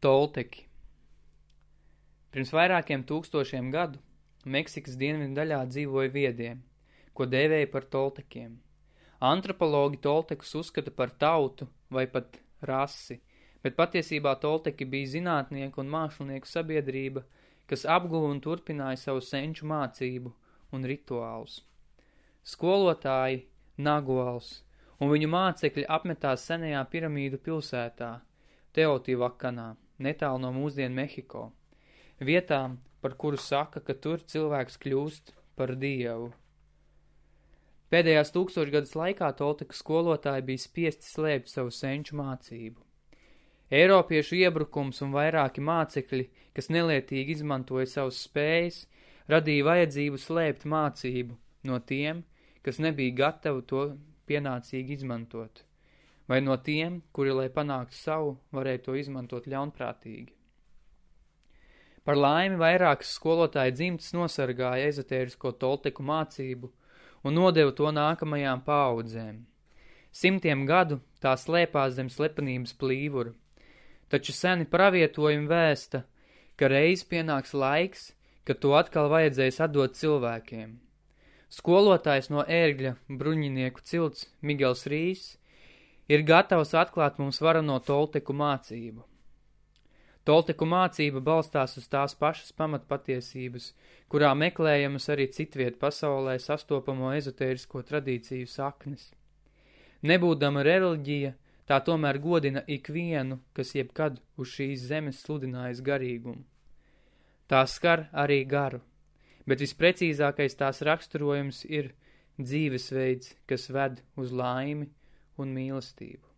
Tolteki Pirms vairākiem tūkstošiem gadu Meksikas dienvidu daļā dzīvoja viedie, ko dēvēja par toltekiem. Antropologi toltekus uzskata par tautu vai pat rasi, bet patiesībā tolteki bija zinātnieku un mākslinieku sabiedrība, kas apguva un turpināja savu senču mācību un rituālus. Skolotāji, Nagols un viņu mācekļi apmetās senajā piramīdu pilsētā, Teotivakanā, netālu no mūsdienu Mehiko, vietām, par kuru saka, ka tur cilvēks kļūst par dievu. Pēdējās tūkstošgadas laikā Tolteka skolotāji bija spiesti slēpt savu senču mācību. Eiropiešu iebrukums un vairāki mācekļi, kas nelietīgi izmantoja savus spējas, radīja vajadzību slēpt mācību no tiem, kas nebija gatavi to pienācīgi izmantot, vai no tiem, kuri, lai panāktu savu, varēja to izmantot ļaunprātīgi. Par laimi vairākas skolotāja dzimtas nosargāja ezotērisko tolteku mācību un nodeva to nākamajām paaudzēm. Simtiem gadu tā slēpās zem slepenības plīvura, taču seni pravietojumi vēsta, ka reiz pienāks laiks, kad to atkal vajadzēs atdot cilvēkiem – Skolotājs no ērgļa bruņinieku cilts Migels Rīs ir gatavs atklāt mums varano Tolteku mācību. Tolteku mācība balstās uz tās pašas pamatpatiesības, kurā meklējamas arī citviet pasaulē sastopamo ezotērisko tradīciju saknes. Nebūdama reliģija, tā tomēr godina ikvienu, kas jebkad uz šīs zemes sludinājis garīgumu. Tā skar arī garu bet visprecīzākais tās raksturojums ir dzīvesveids, kas ved uz laimi un mīlestību.